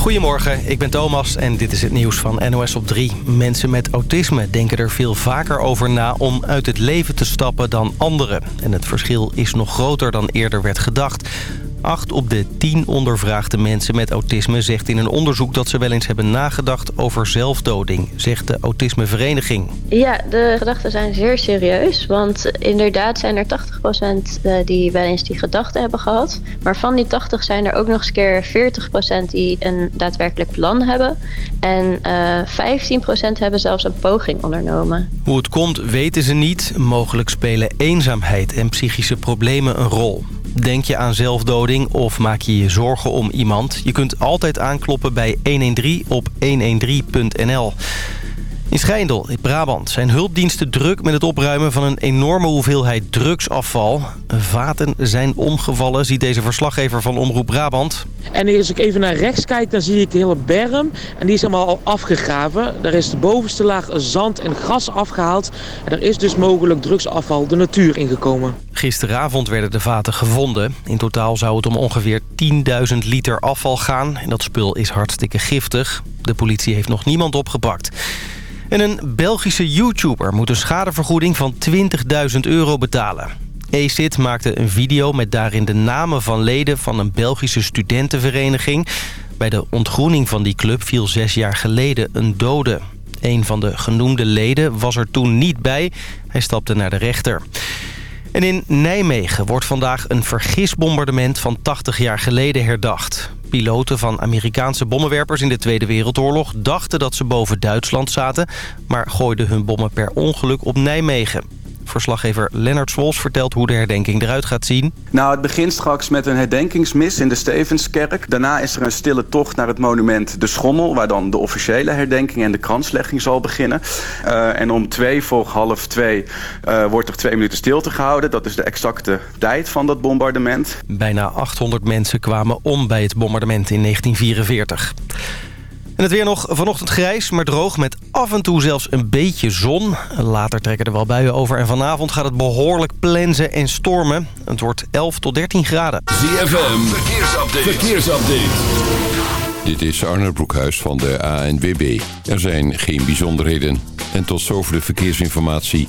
Goedemorgen, ik ben Thomas en dit is het nieuws van NOS op 3. Mensen met autisme denken er veel vaker over na om uit het leven te stappen dan anderen. En het verschil is nog groter dan eerder werd gedacht. Acht op de tien ondervraagde mensen met autisme zegt in een onderzoek dat ze wel eens hebben nagedacht over zelfdoding, zegt de Autismevereniging. Ja, de gedachten zijn zeer serieus, want inderdaad zijn er 80% eh, die wel eens die gedachten hebben gehad. Maar van die 80 zijn er ook nog eens keer 40% die een daadwerkelijk plan hebben. En uh, 15% hebben zelfs een poging ondernomen. Hoe het komt weten ze niet. Mogelijk spelen eenzaamheid en psychische problemen een rol. Denk je aan zelfdoding of maak je je zorgen om iemand? Je kunt altijd aankloppen bij 113 op 113.nl. In Schijndel, in Brabant, zijn hulpdiensten druk met het opruimen van een enorme hoeveelheid drugsafval. Vaten zijn omgevallen, ziet deze verslaggever van Omroep Brabant. En als ik even naar rechts kijk, dan zie ik de hele berm. En die is allemaal al afgegraven. Daar is de bovenste laag zand en gras afgehaald. En er is dus mogelijk drugsafval de natuur ingekomen. Gisteravond werden de vaten gevonden. In totaal zou het om ongeveer 10.000 liter afval gaan. En dat spul is hartstikke giftig. De politie heeft nog niemand opgepakt. En een Belgische YouTuber moet een schadevergoeding van 20.000 euro betalen. ACID maakte een video met daarin de namen van leden van een Belgische studentenvereniging. Bij de ontgroening van die club viel zes jaar geleden een dode. Een van de genoemde leden was er toen niet bij. Hij stapte naar de rechter. En in Nijmegen wordt vandaag een vergisbombardement van 80 jaar geleden herdacht. Piloten van Amerikaanse bommenwerpers in de Tweede Wereldoorlog dachten dat ze boven Duitsland zaten... maar gooiden hun bommen per ongeluk op Nijmegen. Verslaggever Lennart Swols vertelt hoe de herdenking eruit gaat zien. Nou, het begint straks met een herdenkingsmis in de Stevenskerk. Daarna is er een stille tocht naar het monument De Schommel... waar dan de officiële herdenking en de kranslegging zal beginnen. Uh, en om twee voor half twee uh, wordt er twee minuten stilte gehouden. Dat is de exacte tijd van dat bombardement. Bijna 800 mensen kwamen om bij het bombardement in 1944. En het weer nog vanochtend grijs, maar droog met af en toe zelfs een beetje zon. Later trekken er wel buien over en vanavond gaat het behoorlijk plensen en stormen. Het wordt 11 tot 13 graden. ZFM, verkeersupdate. verkeersupdate. Dit is Arne Broekhuis van de ANWB. Er zijn geen bijzonderheden. En tot zover de verkeersinformatie.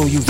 so you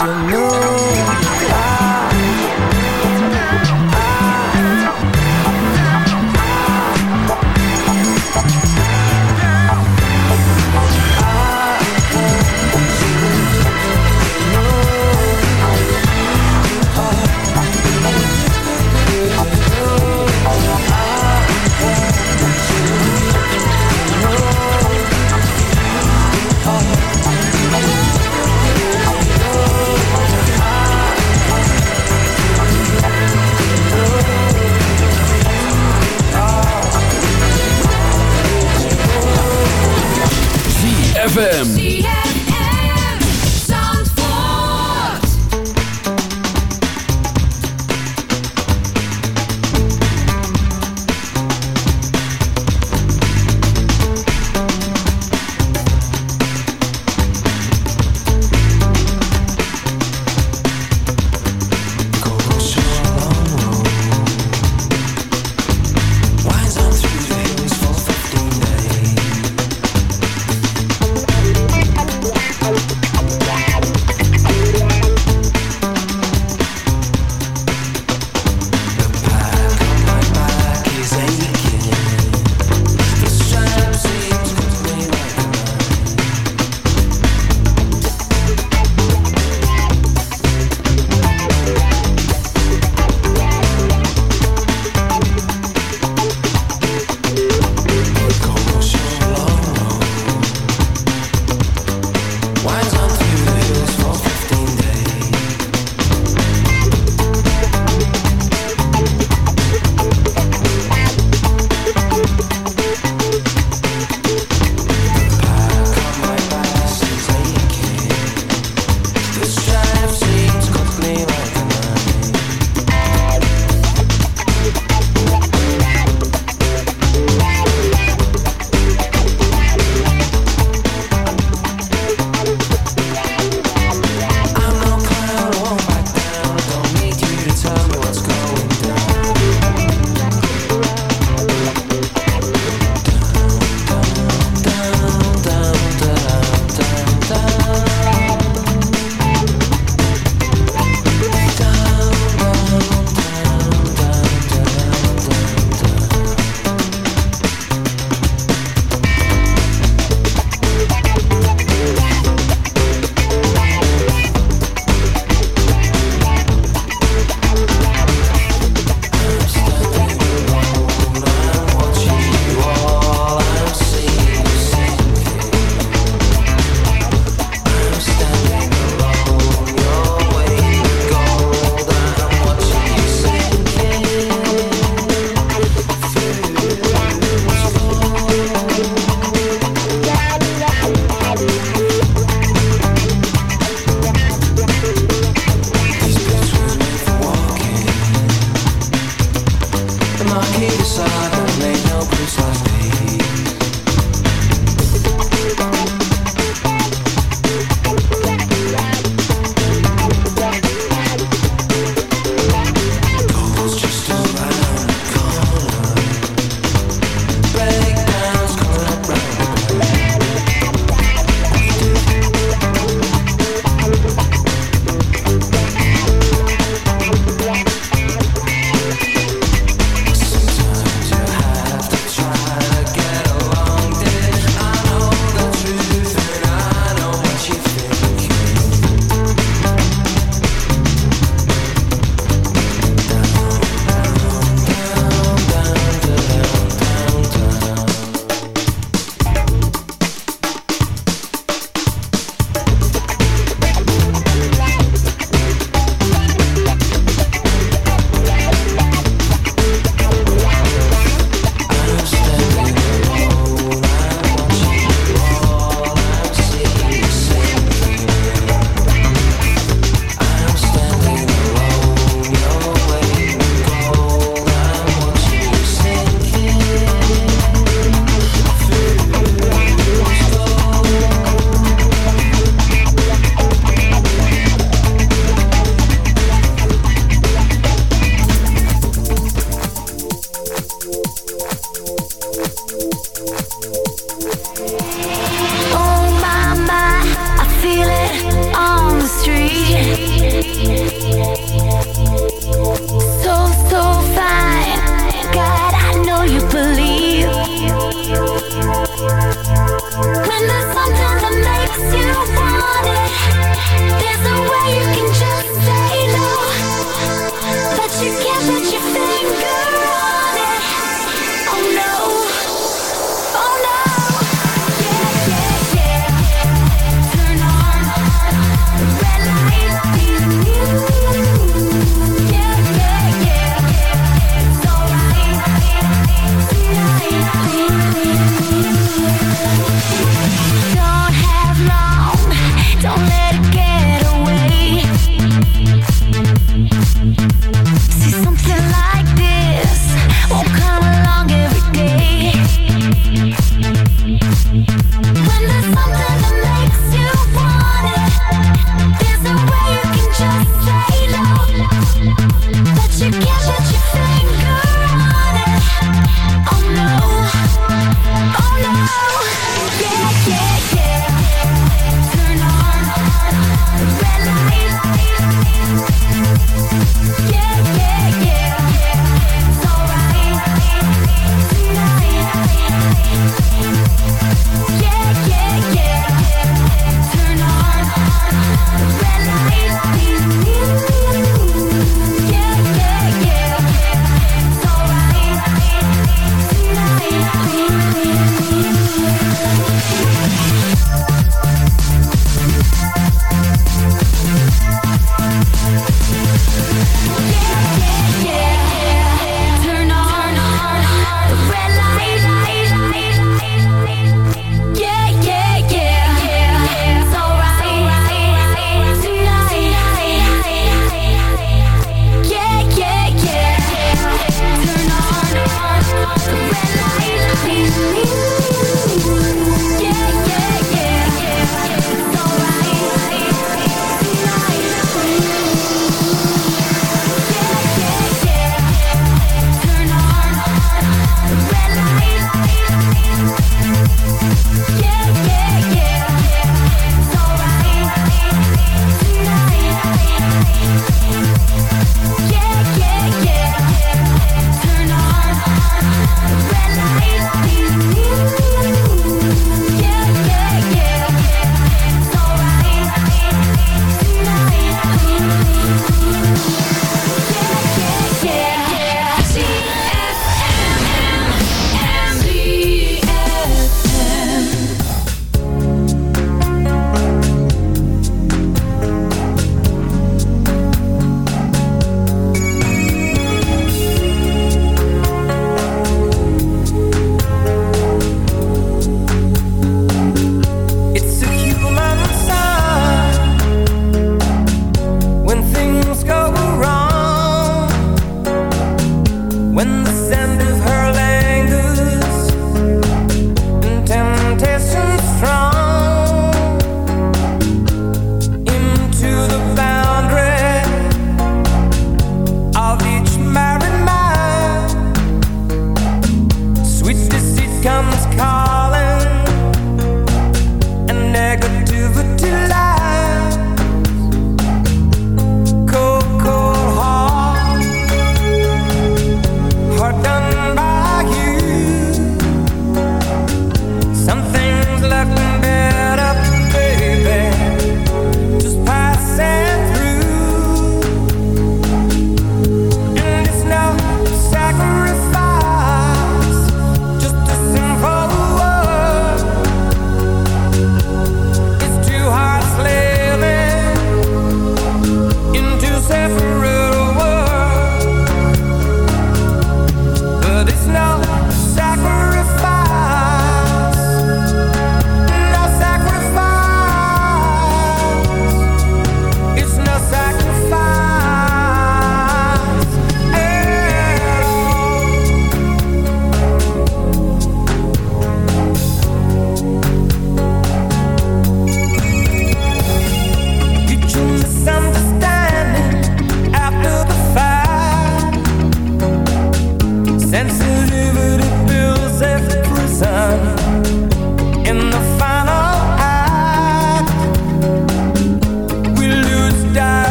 afternoon